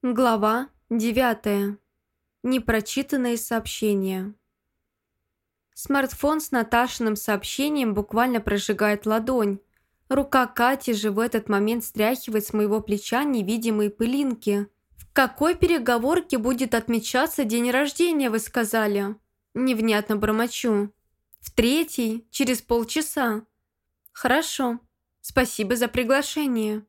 Глава 9. Непрочитанные сообщения. Смартфон с Наташиным сообщением буквально прожигает ладонь. Рука Кати же в этот момент стряхивает с моего плеча невидимые пылинки. «В какой переговорке будет отмечаться день рождения, вы сказали?» Невнятно бормочу. «В третий, через полчаса». «Хорошо. Спасибо за приглашение».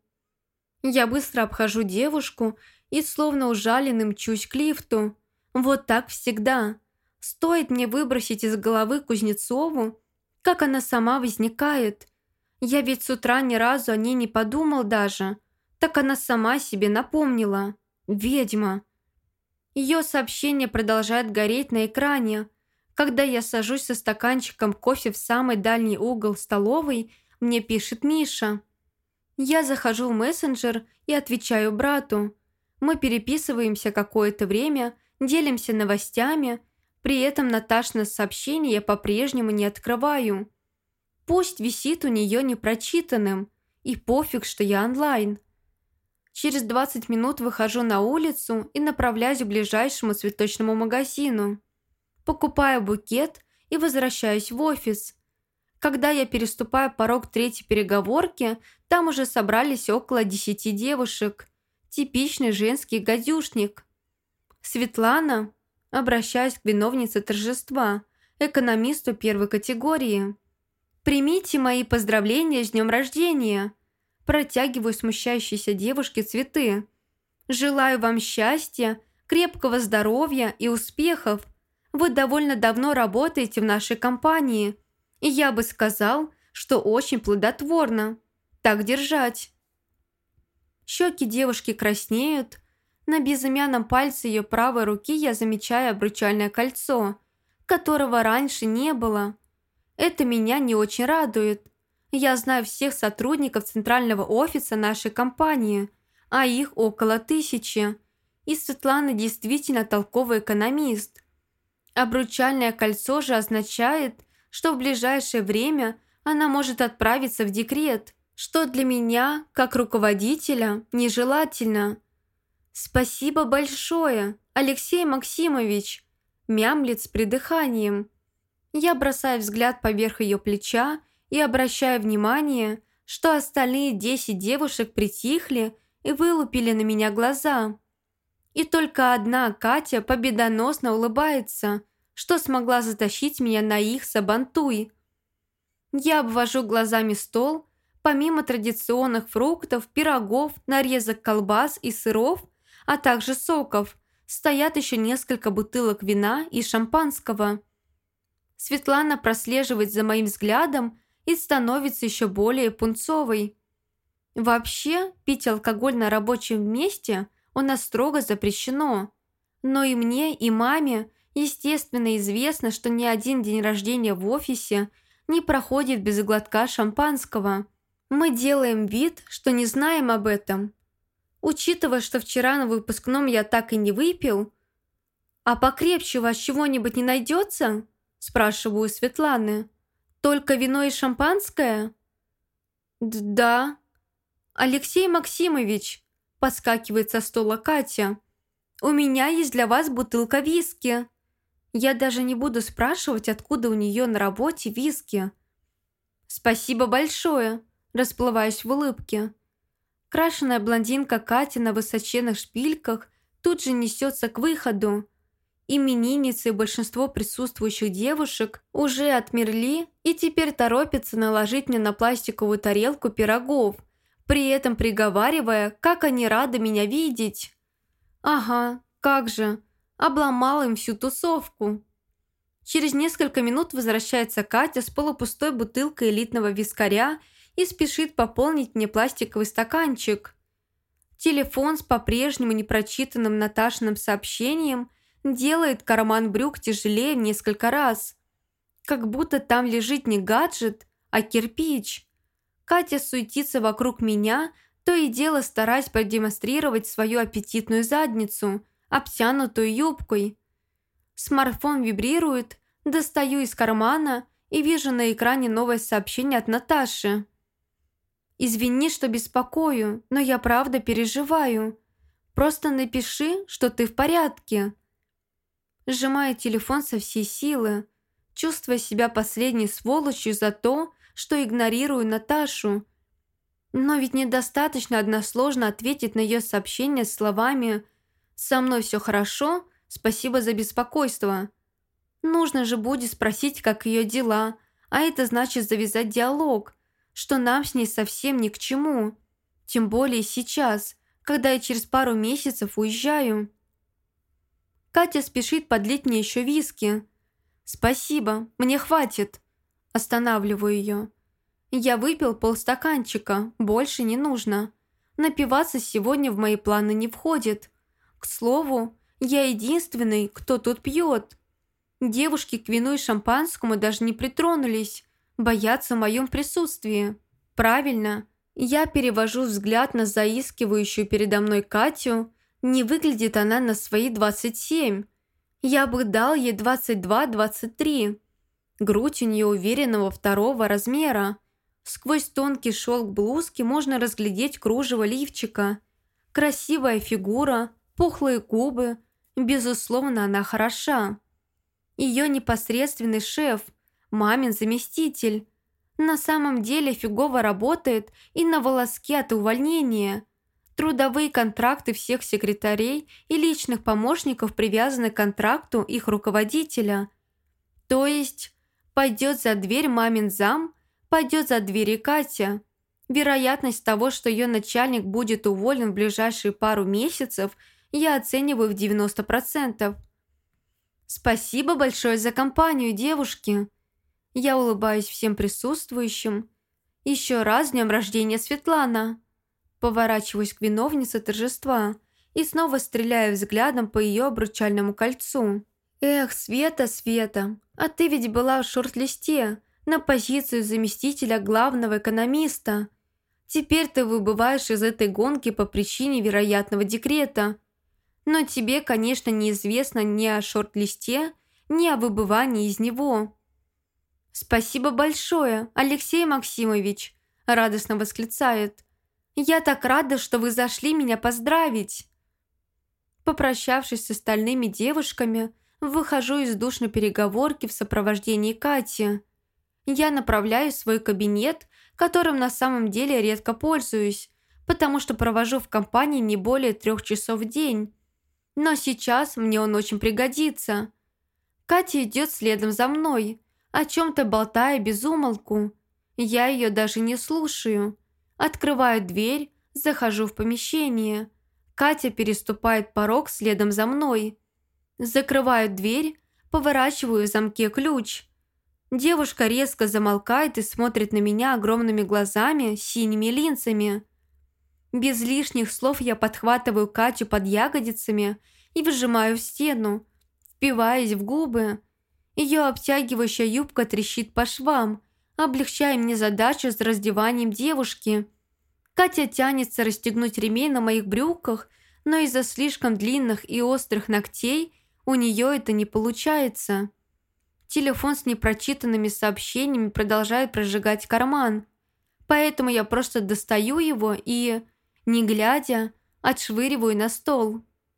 Я быстро обхожу девушку и словно ужаленным мчусь к лифту. Вот так всегда. Стоит мне выбросить из головы Кузнецову, как она сама возникает. Я ведь с утра ни разу о ней не подумал даже. Так она сама себе напомнила. Ведьма. Ее сообщение продолжает гореть на экране. Когда я сажусь со стаканчиком кофе в самый дальний угол столовой, мне пишет Миша. Я захожу в мессенджер и отвечаю брату. Мы переписываемся какое-то время, делимся новостями, при этом Наташна сообщение я по-прежнему не открываю. Пусть висит у нее непрочитанным, и пофиг, что я онлайн. Через 20 минут выхожу на улицу и направляюсь к ближайшему цветочному магазину. Покупаю букет и возвращаюсь в офис. Когда я переступаю порог третьей переговорки, там уже собрались около 10 девушек – Типичный женский гадюшник. Светлана, обращаясь к виновнице торжества, экономисту первой категории. «Примите мои поздравления с днем рождения!» Протягиваю смущающейся девушке цветы. «Желаю вам счастья, крепкого здоровья и успехов. Вы довольно давно работаете в нашей компании, и я бы сказал, что очень плодотворно. Так держать!» Щеки девушки краснеют. На безымянном пальце ее правой руки я замечаю обручальное кольцо, которого раньше не было. Это меня не очень радует. Я знаю всех сотрудников центрального офиса нашей компании, а их около тысячи. И Светлана действительно толковый экономист. Обручальное кольцо же означает, что в ближайшее время она может отправиться в декрет – что для меня, как руководителя, нежелательно. «Спасибо большое, Алексей Максимович!» мямлет с придыханием. Я бросаю взгляд поверх ее плеча и обращаю внимание, что остальные десять девушек притихли и вылупили на меня глаза. И только одна Катя победоносно улыбается, что смогла затащить меня на их сабантуй. Я обвожу глазами стол Помимо традиционных фруктов, пирогов, нарезок колбас и сыров, а также соков, стоят еще несколько бутылок вина и шампанского. Светлана прослеживает за моим взглядом и становится еще более пунцовой. Вообще, пить алкоголь на рабочем месте у нас строго запрещено. Но и мне, и маме, естественно, известно, что ни один день рождения в офисе не проходит без глотка шампанского – мы делаем вид, что не знаем об этом. Учитывая, что вчера на выпускном я так и не выпил. «А покрепче у вас чего-нибудь не найдется?» спрашиваю Светланы. «Только вино и шампанское?» «Да». «Алексей Максимович», подскакивает со стола Катя. «У меня есть для вас бутылка виски». Я даже не буду спрашивать, откуда у нее на работе виски. «Спасибо большое», расплываясь в улыбке. Крашеная блондинка Катя на высоченных шпильках тут же несется к выходу. Именинницы и большинство присутствующих девушек уже отмерли и теперь торопятся наложить мне на пластиковую тарелку пирогов, при этом приговаривая, как они рады меня видеть. Ага, как же, обломал им всю тусовку. Через несколько минут возвращается Катя с полупустой бутылкой элитного вискаря и спешит пополнить мне пластиковый стаканчик. Телефон с по-прежнему непрочитанным Наташиным сообщением делает карман брюк тяжелее в несколько раз. Как будто там лежит не гаджет, а кирпич. Катя суетится вокруг меня, то и дело стараясь продемонстрировать свою аппетитную задницу, обтянутую юбкой. Смартфон вибрирует, достаю из кармана и вижу на экране новое сообщение от Наташи. «Извини, что беспокою, но я правда переживаю. Просто напиши, что ты в порядке». Сжимаю телефон со всей силы, чувствуя себя последней сволочью за то, что игнорирую Наташу. Но ведь недостаточно односложно ответить на ее сообщение словами «Со мной все хорошо, спасибо за беспокойство». Нужно же будет спросить, как ее дела, а это значит завязать диалог, что нам с ней совсем ни к чему. Тем более сейчас, когда я через пару месяцев уезжаю. Катя спешит подлить мне еще виски. «Спасибо, мне хватит». Останавливаю ее. Я выпил полстаканчика, больше не нужно. Напиваться сегодня в мои планы не входит. К слову, я единственный, кто тут пьет. Девушки к вину и шампанскому даже не притронулись, боятся в моем присутствии. Правильно, я перевожу взгляд на заискивающую передо мной Катю. Не выглядит она на свои 27. Я бы дал ей 22-23. Грудь у нее уверенного второго размера. Сквозь тонкий шелк блузки можно разглядеть кружево лифчика. Красивая фигура, пухлые губы. Безусловно, она хороша. Ее непосредственный шеф, мамин заместитель. На самом деле фигово работает и на волоске от увольнения. Трудовые контракты всех секретарей и личных помощников привязаны к контракту их руководителя. То есть пойдет за дверь мамин зам, пойдет за дверь и Катя. Вероятность того, что ее начальник будет уволен в ближайшие пару месяцев, я оцениваю в 90%. «Спасибо большое за компанию, девушки!» Я улыбаюсь всем присутствующим. «Еще раз днем рождения, Светлана!» Поворачиваюсь к виновнице торжества и снова стреляю взглядом по ее обручальному кольцу. «Эх, Света, Света, а ты ведь была в шорт-листе на позицию заместителя главного экономиста. Теперь ты выбываешь из этой гонки по причине вероятного декрета но тебе, конечно, неизвестно ни о шорт-листе, ни о выбывании из него». «Спасибо большое, Алексей Максимович», – радостно восклицает. «Я так рада, что вы зашли меня поздравить». Попрощавшись с остальными девушками, выхожу из душной переговорки в сопровождении Кати. Я направляюсь в свой кабинет, которым на самом деле редко пользуюсь, потому что провожу в компании не более трех часов в день, но сейчас мне он очень пригодится. Катя идет следом за мной, о чем-то болтая без умолку. Я ее даже не слушаю. Открываю дверь, захожу в помещение. Катя переступает порог следом за мной. Закрываю дверь, поворачиваю в замке ключ. Девушка резко замолкает и смотрит на меня огромными глазами синими линзами. Без лишних слов я подхватываю Катю под ягодицами и выжимаю в стену, впиваясь в губы. Ее обтягивающая юбка трещит по швам, облегчая мне задачу с раздеванием девушки. Катя тянется расстегнуть ремень на моих брюках, но из-за слишком длинных и острых ногтей у нее это не получается. Телефон с непрочитанными сообщениями продолжает прожигать карман, поэтому я просто достаю его и, не глядя, отшвыриваю на стол.